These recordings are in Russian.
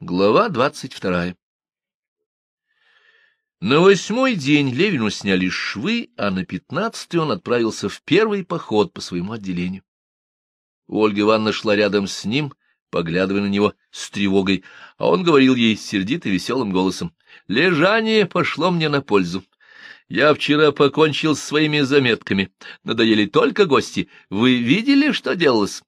Глава двадцать вторая На восьмой день Левину сняли швы, а на пятнадцатый он отправился в первый поход по своему отделению. Ольга Ивановна шла рядом с ним, поглядывая на него с тревогой, а он говорил ей сердито веселым голосом, «Лежание пошло мне на пользу. Я вчера покончил с своими заметками. Надоели только гости. Вы видели, что делалось?»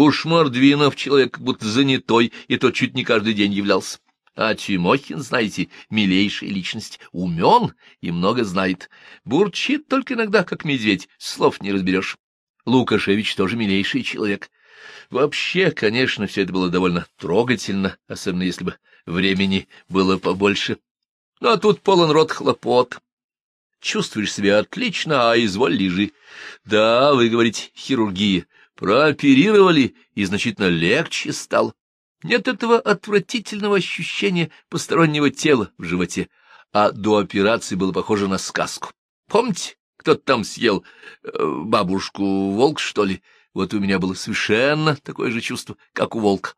Уж Мордвинов человек будто занятой, и тот чуть не каждый день являлся. А Тимохин, знаете, милейшая личность, умен и много знает. Бурчит только иногда, как медведь, слов не разберешь. Лукашевич тоже милейший человек. Вообще, конечно, все это было довольно трогательно, особенно если бы времени было побольше. Ну, а тут полон рот хлопот. Чувствуешь себя отлично, а изволь лежи. Да, вы говорите, хирургия. Прооперировали, и значительно легче стало. Нет этого отвратительного ощущения постороннего тела в животе, а до операции было похоже на сказку. Помните, кто-то там съел э, бабушку волк, что ли? Вот у меня было совершенно такое же чувство, как у волка.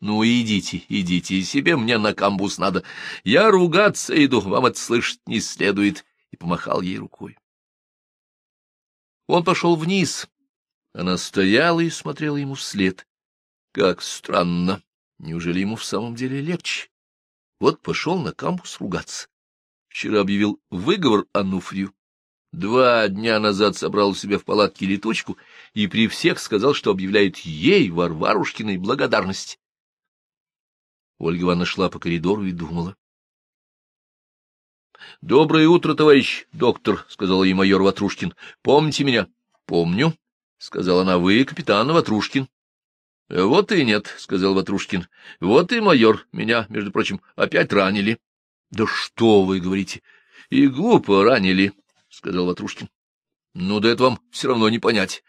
Ну, идите, идите, себе мне на камбус надо. Я ругаться иду, вам это слышать не следует, и помахал ей рукой. Он пошел вниз, она стояла и смотрела ему вслед. Как странно. Неужели ему в самом деле легче? Вот пошел на кампус ругаться. Вчера объявил выговор Ануфрию. Два дня назад собрал у себя в палатке летучку и при всех сказал, что объявляет ей, Варварушкиной, благодарность. Ольга Ивановна шла по коридору и думала. — Доброе утро, товарищ доктор, — сказал ей майор Ватрушкин. — Помните меня? — Помню. — сказала она, — вы капитан Ватрушкин. — Вот и нет, — сказал Ватрушкин. — Вот и майор. Меня, между прочим, опять ранили. — Да что вы говорите? И глупо ранили, — сказал Ватрушкин. — Ну, да это вам все равно не понять.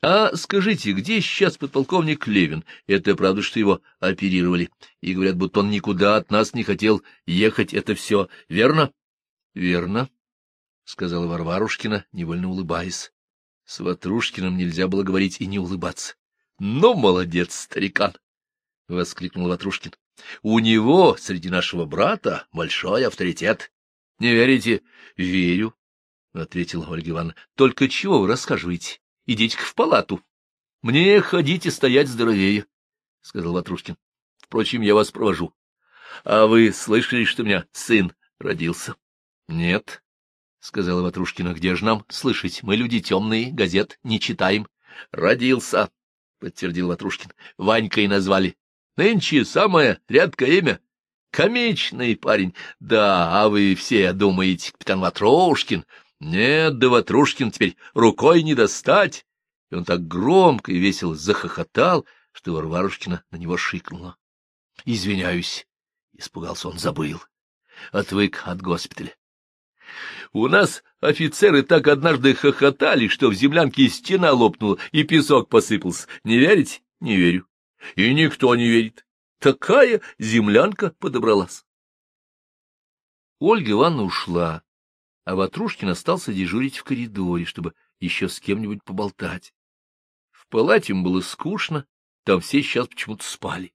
А скажите, где сейчас подполковник Левин? Это правда, что его оперировали. И говорят, будто он никуда от нас не хотел ехать. Это все верно? — Верно, — сказала Варварушкина, невольно улыбаясь. С Ватрушкиным нельзя было говорить и не улыбаться. — Ну, молодец, старикан! — воскликнул Ватрушкин. — У него среди нашего брата большой авторитет. Не верите? — Верю, — ответила Ольга Ивановна. — Только чего вы рассказываете? Идите-ка в палату. — Мне ходите стоять здоровее, — сказал Ватрушкин. — Впрочем, я вас провожу. — А вы слышали, что у меня сын родился? — Нет, — сказала Ватрушкина, — где же нам слышать? Мы люди темные, газет не читаем. — Родился, — подтвердил Ватрушкин. — Ванькой назвали. Нынче самое редкое имя. Комичный парень. Да, а вы все думаете, капитан Ватрушкин. Нет, да Ватрушкин теперь рукой не достать. И он так громко и весело захохотал, что Варварушкина на него шикнула. — Извиняюсь, — испугался он, забыл. Отвык от госпиталя. У нас офицеры так однажды хохотали, что в землянке стена лопнула и песок посыпался. Не верите? Не верю. И никто не верит. Такая землянка подобралась. Ольга Ивановна ушла, а Ватрушкин остался дежурить в коридоре, чтобы еще с кем-нибудь поболтать. В палате ему было скучно, там все сейчас почему-то спали.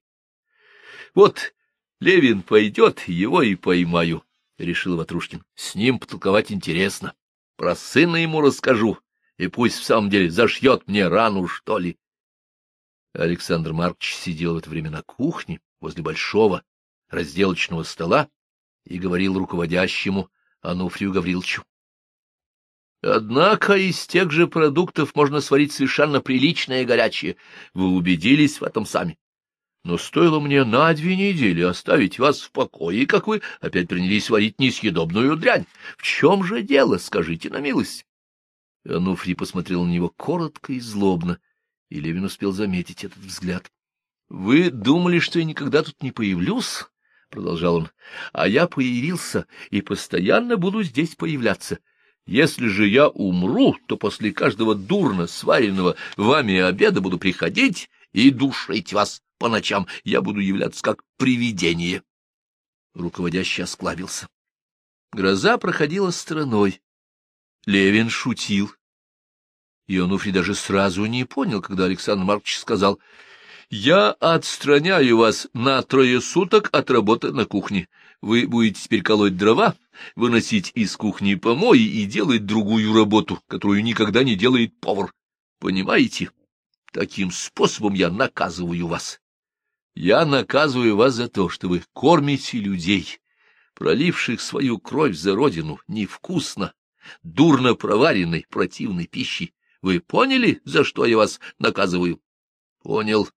Вот Левин пойдет, его и поймаю, — решил Ватрушкин. — С ним потолковать интересно. Про сына ему расскажу, и пусть в самом деле зашьет мне рану, что ли. Александр Маркович сидел в это время на кухне возле большого разделочного стола и говорил руководящему Ануфрию Гавриловичу. Однако из тех же продуктов можно сварить совершенно приличное горячее. Вы убедились в этом сами. Но стоило мне на две недели оставить вас в покое, как вы опять принялись варить несъедобную дрянь. В чем же дело, скажите на милость? Ануфрий посмотрел на него коротко и злобно, и Левин успел заметить этот взгляд. — Вы думали, что я никогда тут не появлюсь? — продолжал он. — А я появился и постоянно буду здесь появляться. Если же я умру, то после каждого дурно сваренного вами обеда буду приходить и душить вас по ночам я буду являться как привидение. Руководящий осклабился. Гроза проходила стороной. Левин шутил. И Онуфрий даже сразу не понял, когда Александр Маркович сказал, Я отстраняю вас на трое суток от работы на кухне. Вы будете теперь колоть дрова, выносить из кухни помои и делать другую работу, которую никогда не делает повар. Понимаете? Таким способом я наказываю вас. Я наказываю вас за то, что вы кормите людей, проливших свою кровь за родину, невкусно, дурно проваренной, противной пищей. Вы поняли, за что я вас наказываю? — Понял.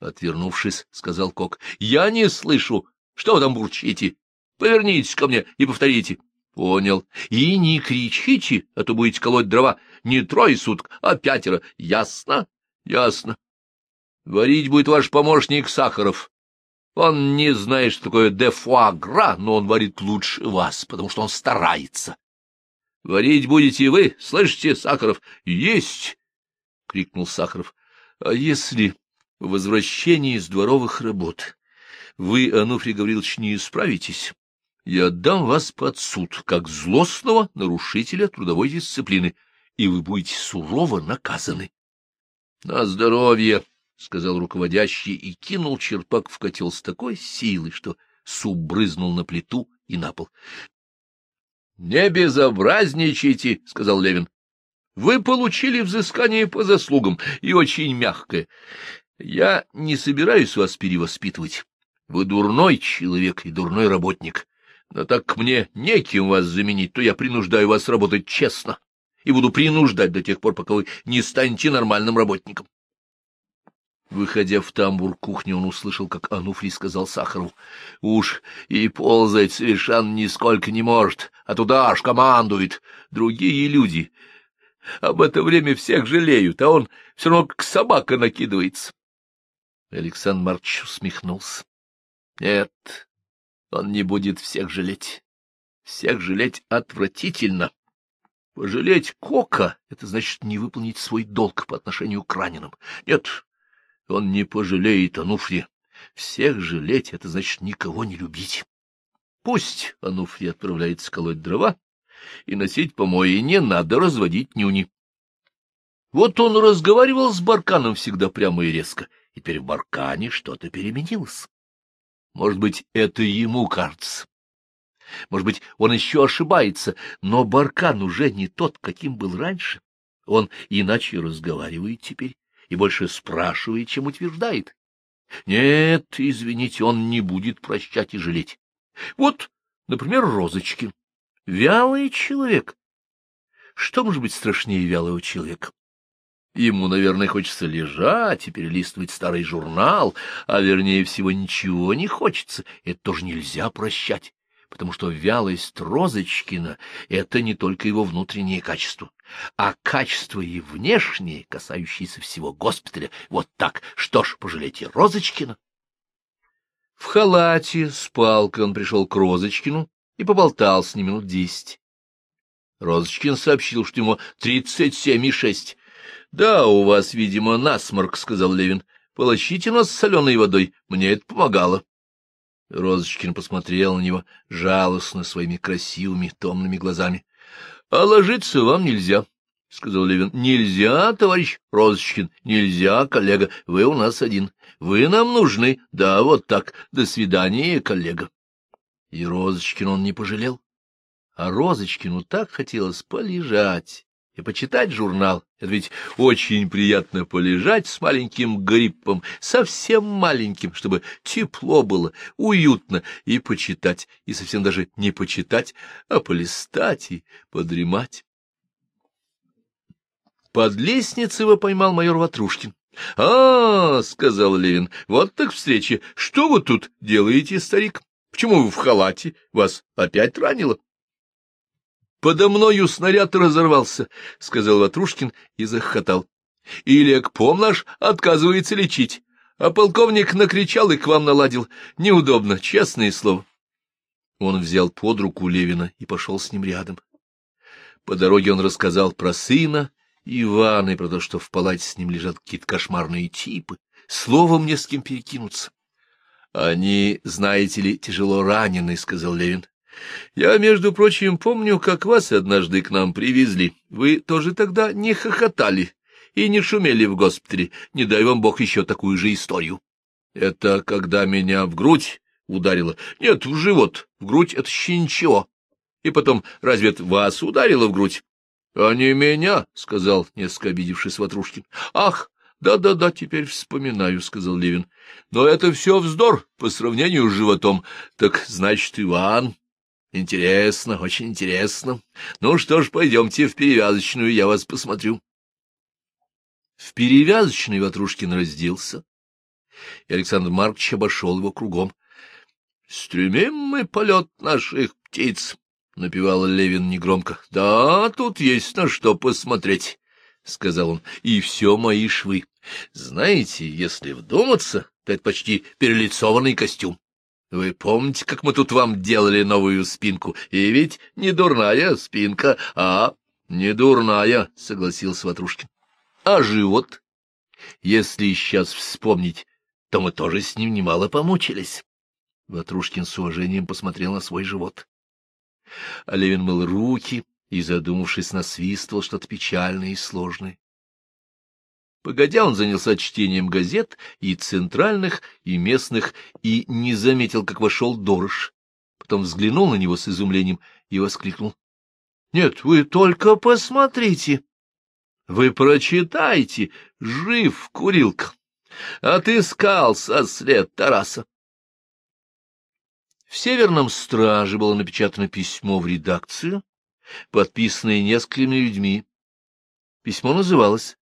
Отвернувшись, сказал Кок. — Я не слышу. Что вы там бурчите? Повернитесь ко мне и повторите. — Понял. И не кричите, а то будете колоть дрова не трое суток, а пятеро. Ясно? Ясно. Варить будет ваш помощник Сахаров. Он не знает, что такое дефуагра, но он варит лучше вас, потому что он старается. — Варить будете вы, слышите, Сахаров? — Есть! — крикнул Сахаров. — А если в возвращении из дворовых работ вы, Ануфрий Гаврилович, не исправитесь, я отдам вас под суд, как злостного нарушителя трудовой дисциплины, и вы будете сурово наказаны. — На здоровье! — сказал руководящий и кинул черпак в котел с такой силой, что суп брызнул на плиту и на пол. — Не безобразничайте, — сказал Левин. — Вы получили взыскание по заслугам, и очень мягкое. Я не собираюсь вас перевоспитывать. Вы дурной человек и дурной работник. Но так мне неким вас заменить, то я принуждаю вас работать честно и буду принуждать до тех пор, пока вы не станете нормальным работником. Выходя в тамбур кухни, он услышал, как Ануфрий сказал Сахарову, — Уж и ползать совершенно нисколько не может, а туда аж командует. Другие люди об это время всех жалеют, а он все равно как собака накидывается. Александр Марч усмехнулся. — Нет, он не будет всех жалеть. Всех жалеть отвратительно. Пожалеть Кока — это значит не выполнить свой долг по отношению к раненым. Нет, он не пожалеет Ануфрия. Всех жалеть — это значит никого не любить. Пусть Ануфрий отправляется колоть дрова и носить помои, не надо разводить нюни. Вот он разговаривал с Барканом всегда прямо и резко, и теперь в Баркане что-то переменилось. Может быть, это ему кажется. Может быть, он еще ошибается, но Баркан уже не тот, каким был раньше. Он иначе разговаривает теперь и больше спрашивает, чем утверждает. Нет, извините, он не будет прощать и жалеть. Вот, например, Розочкин. Вялый человек. Что может быть страшнее вялого человека? Ему, наверное, хочется лежать и перелистывать старый журнал, а вернее всего ничего не хочется. Это тоже нельзя прощать потому что вялость Розочкина — это не только его внутреннее качество, а качество и внешнее, касающееся всего госпиталя. Вот так. Что ж, пожалейте Розочкина. В халате с палкой он пришел к Розочкину и поболтал с ним минут десять. Розочкин сообщил, что ему тридцать семь и шесть. — Да, у вас, видимо, насморк, — сказал Левин. — Полощите нас соленой водой, мне это помогало. Розочкин посмотрел на него жалостно своими красивыми томными глазами. — А ложиться вам нельзя, — сказал Левин. — Нельзя, товарищ Розочкин, нельзя, коллега, вы у нас один. Вы нам нужны, да, вот так. До свидания, коллега. И Розочкин он не пожалел. А Розочкину так хотелось полежать, и почитать журнал. Это ведь очень приятно полежать с маленьким гриппом, совсем маленьким, чтобы тепло было, уютно, и почитать, и совсем даже не почитать, а полистать и подремать. Под лестницей его поймал майор Ватрушкин. — А, — сказал Левин, — вот так встреча. Что вы тут делаете, старик? Почему вы в халате? Вас опять ранило? — Подо мною снаряд разорвался, — сказал Ватрушкин и захохотал. — И лекпом наш отказывается лечить, а полковник накричал и к вам наладил. Неудобно, честное слово. Он взял под руку Левина и пошел с ним рядом. По дороге он рассказал про сына Ивана и про то, что в палате с ним лежат какие-то кошмарные типы. Словом не с кем перекинуться. — Они, знаете ли, тяжело ранены, — сказал Левин. Я, между прочим, помню, как вас однажды к нам привезли. Вы тоже тогда не хохотали и не шумели в госпитале. Не дай вам Бог еще такую же историю. Это когда меня в грудь ударило? Нет, в живот. В грудь это еще ничего. И потом, разве это вас ударило в грудь? — А не меня, — сказал, несколько обидевшись Ватрушкин. — Ах, да-да-да, теперь вспоминаю, — сказал Левин. — Но это все вздор по сравнению с животом. Так, значит, Иван... Интересно, очень интересно. Ну что ж, пойдемте в перевязочную, я вас посмотрю. В перевязочной Ватрушкин разделся, и Александр Маркович обошел его кругом. — Стремим мы полет наших птиц, — напевал Левин негромко. — Да, тут есть на что посмотреть, — сказал он, — и все мои швы. Знаете, если вдуматься, то это почти перелицованный костюм. Вы помните, как мы тут вам делали новую спинку? И ведь не дурная спинка, а... — Не дурная, — согласился Ватрушкин. — А живот? Если сейчас вспомнить, то мы тоже с ним немало помучились. Ватрушкин с уважением посмотрел на свой живот. А Левин мыл руки и, задумавшись, насвистывал что-то печальное и сложное. Погодя, он занялся чтением газет и центральных, и местных, и не заметил, как вошел Дорож. Потом взглянул на него с изумлением и воскликнул. — Нет, вы только посмотрите! Вы прочитайте! Жив, курилка! Отыскался след Тараса! В «Северном страже» было напечатано письмо в редакцию, подписанное несколькими людьми. Письмо называлось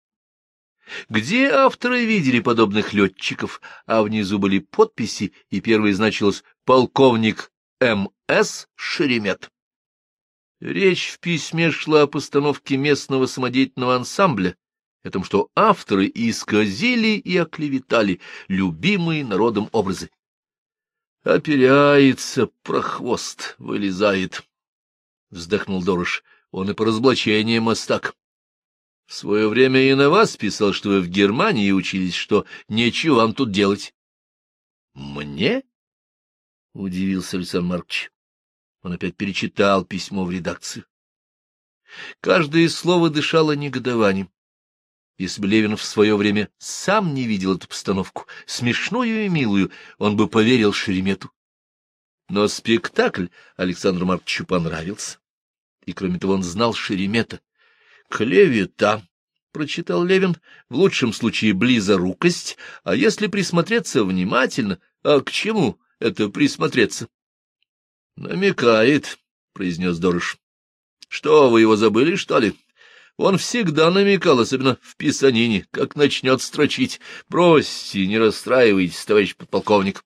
где авторы видели подобных летчиков, а внизу были подписи, и первой значилось «Полковник М.С. Шеремет». Речь в письме шла о постановке местного самодеятельного ансамбля, о том, что авторы исказили и оклеветали любимые народом образы. «Оперяется, прохвост, вылезает», — вздохнул Дорож. «Он и по разоблачениям мастак. В свое время и на вас писал, что вы в Германии учились, что нечего вам тут делать. — Мне? — удивился Александр Маркович. Он опять перечитал письмо в редакцию. Каждое слово дышало негодованием. Если бы Левин в свое время сам не видел эту постановку, смешную и милую, он бы поверил Шеремету. Но спектакль Александру Марковичу понравился. И, кроме того, он знал Шеремета, Клевета, — прочитал Левин, — в лучшем случае близорукость, а если присмотреться внимательно, а к чему это присмотреться? — Намекает, — произнес Дорож. — Что, вы его забыли, что ли? Он всегда намекал, особенно в писанине, как начнет строчить. Бросьте, не расстраивайтесь, товарищ подполковник.